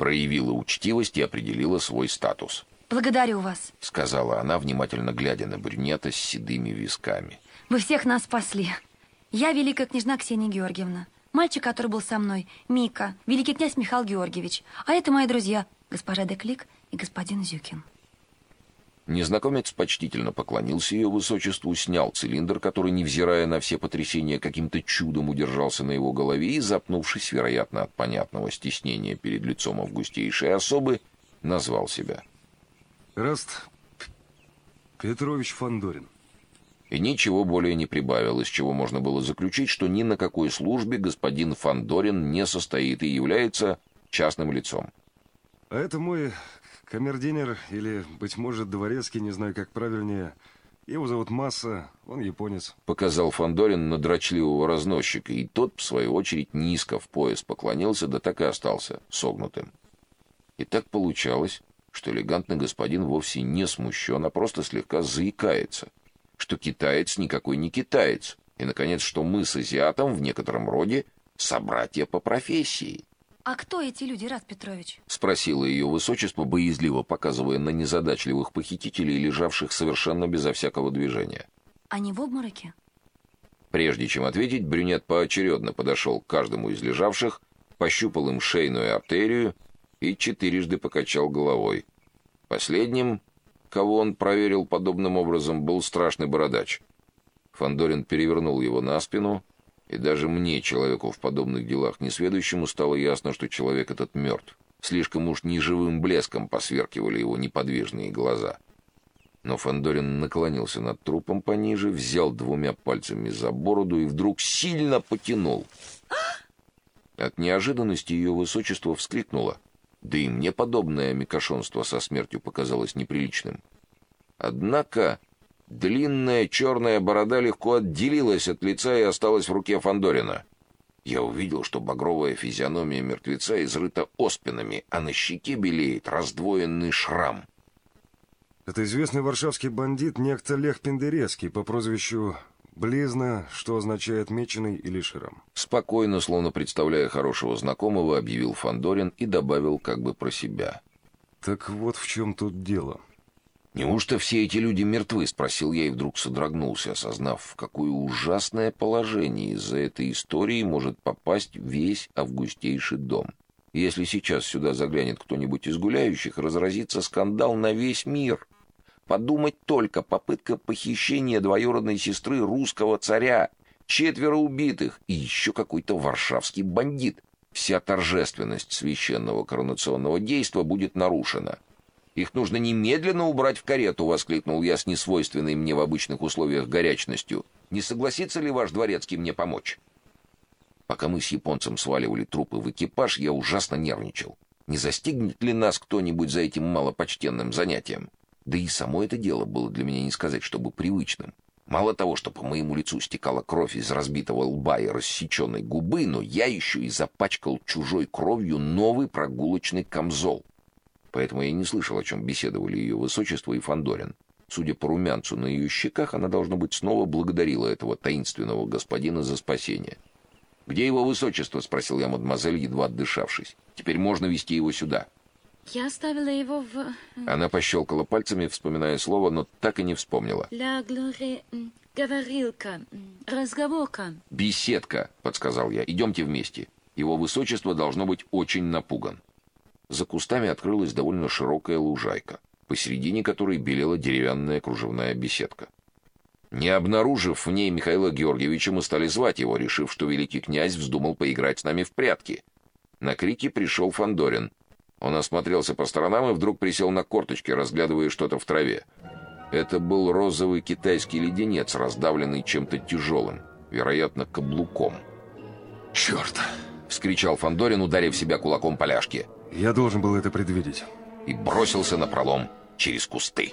проявила учтивость и определила свой статус. Благодарю вас. Сказала она, внимательно глядя на брюнета с седыми висками. Вы всех нас спасли. Я великая княжна Ксения Георгиевна. Мальчик, который был со мной, Мика, великий князь Михаил Георгиевич. А это мои друзья, госпожа Деклик и господин Зюкин. Незнакомец почтительно поклонился ее высочеству, снял цилиндр, который, невзирая на все потрясения, каким-то чудом удержался на его голове и, запнувшись, вероятно, от понятного стеснения перед лицом августейшей особы, назвал себя. Раст Петрович Фандорин. И ничего более не прибавил, из чего можно было заключить, что ни на какой службе господин Фандорин не состоит и является частным лицом. А это мой Камердинер или, быть может, дворецкий, не знаю, как правильнее. Его зовут Масса, он японец. Показал Фандорин на дрочливого разносчика, и тот, в свою очередь, низко в пояс поклонился, да так и остался согнутым. И так получалось, что элегантный господин вовсе не смущен, а просто слегка заикается, что китаец никакой не китаец, и, наконец, что мы с азиатом в некотором роде собратья по профессии. А кто эти люди, Рад Петрович? Спросила ее высочество, боязливо показывая на незадачливых похитителей, лежавших совершенно безо всякого движения. Они в обмороке? Прежде чем ответить, брюнет поочередно подошел к каждому из лежавших, пощупал им шейную артерию и четырежды покачал головой. Последним, кого он проверил подобным образом, был страшный бородач. Фандорин перевернул его на спину и даже мне, человеку в подобных делах несведущему, стало ясно, что человек этот мертв. Слишком уж неживым блеском посверкивали его неподвижные глаза. Но Фандорин наклонился над трупом пониже, взял двумя пальцами за бороду и вдруг сильно потянул. От неожиданности ее высочество вскрикнуло. Да и мне подобное микошонство со смертью показалось неприличным. Однако Длинная черная борода легко отделилась от лица и осталась в руке Фандорина. Я увидел, что багровая физиономия мертвеца изрыта оспинами, а на щеке белеет раздвоенный шрам. Это известный варшавский бандит некто Лех Пендерецкий по прозвищу Близна, что означает меченый или шрам. Спокойно, словно представляя хорошего знакомого, объявил Фандорин и добавил как бы про себя. Так вот в чем тут дело. «Неужто все эти люди мертвы?» — спросил я и вдруг содрогнулся, осознав, в какое ужасное положение из-за этой истории может попасть весь августейший дом. Если сейчас сюда заглянет кто-нибудь из гуляющих, разразится скандал на весь мир. Подумать только, попытка похищения двоюродной сестры русского царя, четверо убитых и еще какой-то варшавский бандит. Вся торжественность священного коронационного действа будет нарушена. Их нужно немедленно убрать в карету, воскликнул я с несвойственной мне в обычных условиях горячностью. Не согласится ли ваш дворецкий мне помочь? Пока мы с японцем сваливали трупы в экипаж, я ужасно нервничал. Не застигнет ли нас кто-нибудь за этим малопочтенным занятием? Да и само это дело было для меня не сказать, чтобы привычным. Мало того, что по моему лицу стекала кровь из разбитого лба и рассеченной губы, но я еще и запачкал чужой кровью новый прогулочный камзол поэтому я не слышал, о чем беседовали ее высочество и Фандорин. Судя по румянцу на ее щеках, она должно быть снова благодарила этого таинственного господина за спасение. Где его высочество, спросил я мадемуазель, едва отдышавшись. Теперь можно вести его сюда. Я оставила его в Она пощелкала пальцами, вспоминая слово, но так и не вспомнила. Ля глори говорилка, разговорка. Беседка, подсказал я. Идемте вместе. Его высочество должно быть очень напуган. За кустами открылась довольно широкая лужайка, посередине которой белела деревянная кружевная беседка. Не обнаружив в ней Михаила Георгиевича, мы стали звать его, решив, что великий князь вздумал поиграть с нами в прятки. На крики пришел Фандорин. Он осмотрелся по сторонам и вдруг присел на корточки, разглядывая что-то в траве. Это был розовый китайский леденец, раздавленный чем-то тяжелым, вероятно, каблуком. «Черт!» — вскричал Фандорин, ударив себя кулаком по ляжке. Я должен был это предвидеть. И бросился на пролом через кусты.